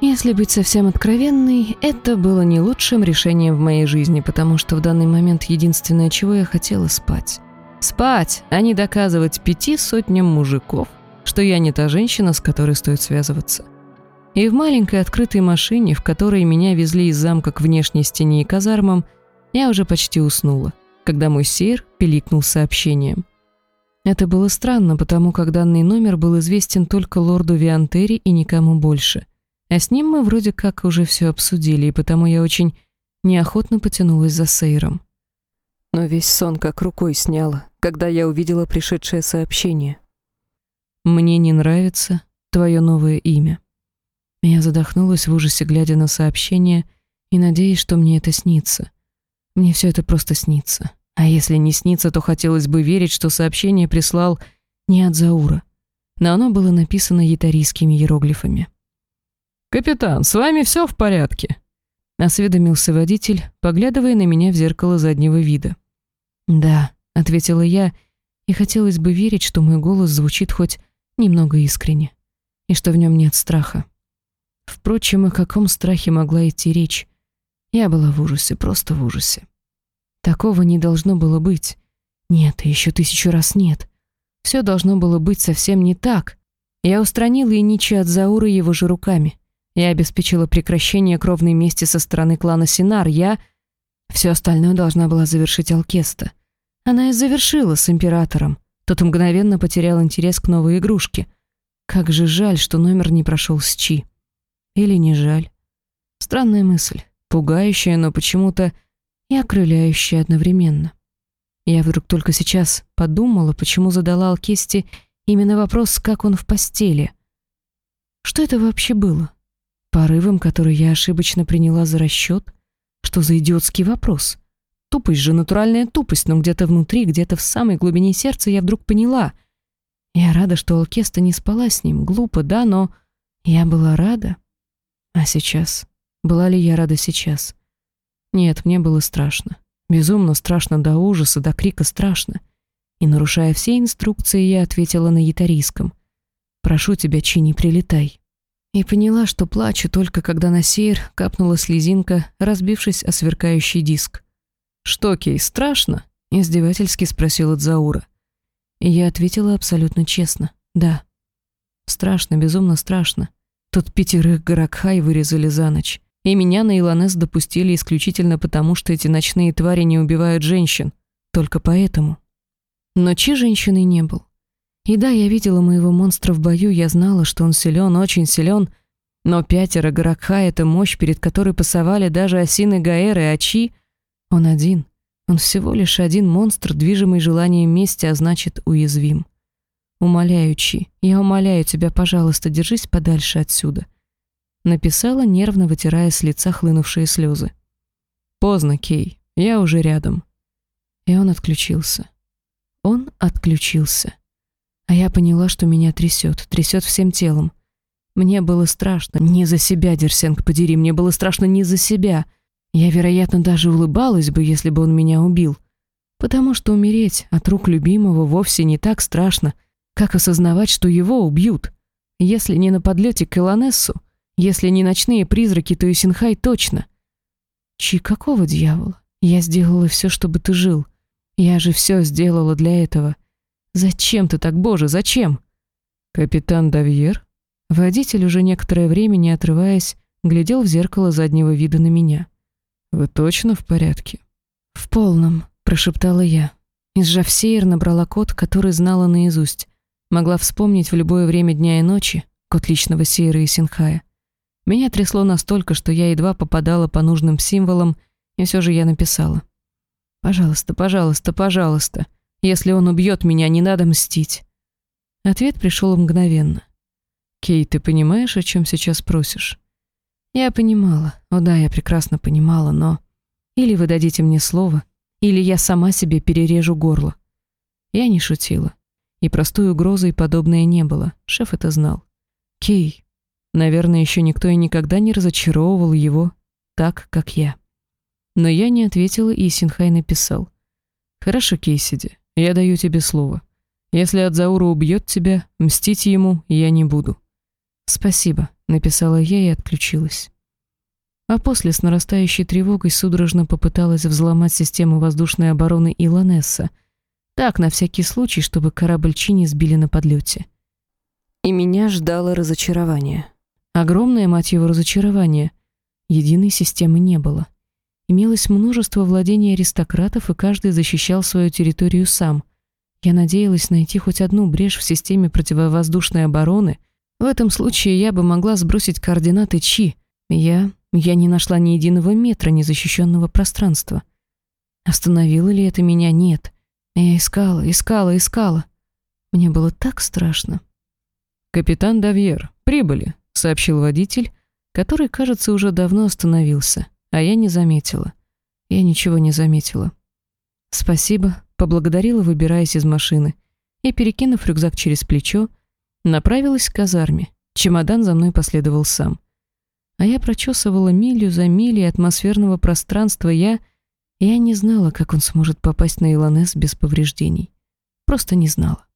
Если быть совсем откровенной, это было не лучшим решением в моей жизни, потому что в данный момент единственное, чего я хотела спать. Спать, а не доказывать пяти сотням мужиков, что я не та женщина, с которой стоит связываться. И в маленькой открытой машине, в которой меня везли из замка к внешней стене и казармам, я уже почти уснула, когда мой сейр пиликнул сообщением. Это было странно, потому как данный номер был известен только лорду Виантери и никому больше. А с ним мы вроде как уже все обсудили, и потому я очень неохотно потянулась за Сейром. Но весь сон как рукой сняла, когда я увидела пришедшее сообщение. «Мне не нравится твое новое имя». Я задохнулась в ужасе, глядя на сообщение, и надеясь, что мне это снится. Мне все это просто снится. А если не снится, то хотелось бы верить, что сообщение прислал не от Заура. Но оно было написано ятарийскими иероглифами. «Капитан, с вами все в порядке?» Осведомился водитель, поглядывая на меня в зеркало заднего вида. «Да», — ответила я, и хотелось бы верить, что мой голос звучит хоть немного искренне, и что в нем нет страха. Впрочем, о каком страхе могла идти речь? Я была в ужасе, просто в ужасе. Такого не должно было быть. Нет, еще тысячу раз нет. Все должно было быть совсем не так. Я устранила Иничи от Заура его же руками. Я обеспечила прекращение кровной мести со стороны клана Синар. Я... Все остальное должна была завершить Алкеста. Она и завершила с Императором. Тот мгновенно потерял интерес к новой игрушке. Как же жаль, что номер не прошел с Чи. Или не жаль. Странная мысль, пугающая, но почему-то и окрыляющая одновременно. Я вдруг только сейчас подумала, почему задала Алкесте именно вопрос, как он в постели. Что это вообще было? Порывом, который я ошибочно приняла за расчет? Что за идиотский вопрос? Тупость же, натуральная тупость, но где-то внутри, где-то в самой глубине сердца я вдруг поняла. Я рада, что Алкеста не спала с ним. Глупо, да, но я была рада. А сейчас? Была ли я рада сейчас? Нет, мне было страшно. Безумно страшно до ужаса, до крика страшно. И, нарушая все инструкции, я ответила на ятарийском. «Прошу тебя, Чи, не прилетай». И поняла, что плачу только когда на сейр капнула слезинка, разбившись о сверкающий диск. «Что, Кей, страшно?» — издевательски спросила Дзаура. И я ответила абсолютно честно. «Да». Страшно, безумно страшно. Тут пятерых Гаракхай вырезали за ночь. И меня на Илонес допустили исключительно потому, что эти ночные твари не убивают женщин. Только поэтому. Но Чи женщиной не был. И да, я видела моего монстра в бою, я знала, что он силен, очень силен, но пятеро Гаракха — это мощь, перед которой пасовали даже осины Гаэры, а Чи — он один. Он всего лишь один монстр, движимый желанием мести, а значит, уязвим. Умоляю, Чи, я умоляю тебя, пожалуйста, держись подальше отсюда. Написала, нервно вытирая с лица хлынувшие слезы. Поздно, Кей, я уже рядом. И он отключился. Он отключился. А я поняла, что меня трясет, трясет всем телом. Мне было страшно, не за себя, Дерсенг, подери, мне было страшно не за себя. Я, вероятно, даже улыбалась бы, если бы он меня убил. Потому что умереть от рук любимого вовсе не так страшно — как осознавать, что его убьют? Если не на подлете к Элонессу, если не ночные призраки, то и Синхай точно. Чи, какого дьявола? Я сделала все, чтобы ты жил. Я же все сделала для этого. Зачем ты так, боже, зачем? Капитан Давьер? Водитель уже некоторое время, не отрываясь, глядел в зеркало заднего вида на меня. «Вы точно в порядке?» «В полном», — прошептала я. Из Жавсеер набрала код, который знала наизусть. Могла вспомнить в любое время дня и ночи код личного Сейра и Синхая. Меня трясло настолько, что я едва попадала по нужным символам, и все же я написала. «Пожалуйста, пожалуйста, пожалуйста. Если он убьет меня, не надо мстить». Ответ пришел мгновенно. «Кей, ты понимаешь, о чем сейчас просишь?» Я понимала. О да, я прекрасно понимала, но... Или вы дадите мне слово, или я сама себе перережу горло. Я не шутила. И простой угрозой подобное не было, шеф это знал. Кей. Наверное, еще никто и никогда не разочаровывал его так, как я. Но я не ответила, и Синхай написал. «Хорошо, Кейсиди, я даю тебе слово. Если Адзаура убьет тебя, мстить ему я не буду». «Спасибо. написала я и отключилась. А после с нарастающей тревогой судорожно попыталась взломать систему воздушной обороны Илонесса. Так, на всякий случай, чтобы корабль Чини сбили на подлете. И меня ждало разочарование. Огромное, мать его, разочарование. Единой системы не было. Имелось множество владений аристократов, и каждый защищал свою территорию сам. Я надеялась найти хоть одну брешь в системе противовоздушной обороны. В этом случае я бы могла сбросить координаты Чи. Я... я не нашла ни единого метра незащищенного пространства. Остановило ли это меня? Нет. Я искала, искала, искала. Мне было так страшно. «Капитан Давьер, прибыли», — сообщил водитель, который, кажется, уже давно остановился, а я не заметила. Я ничего не заметила. «Спасибо», поблагодарила, выбираясь из машины, и, перекинув рюкзак через плечо, направилась к казарме. Чемодан за мной последовал сам. А я прочесывала милю за милей атмосферного пространства. Я... Я не знала, как он сможет попасть на Илонес без повреждений. Просто не знала.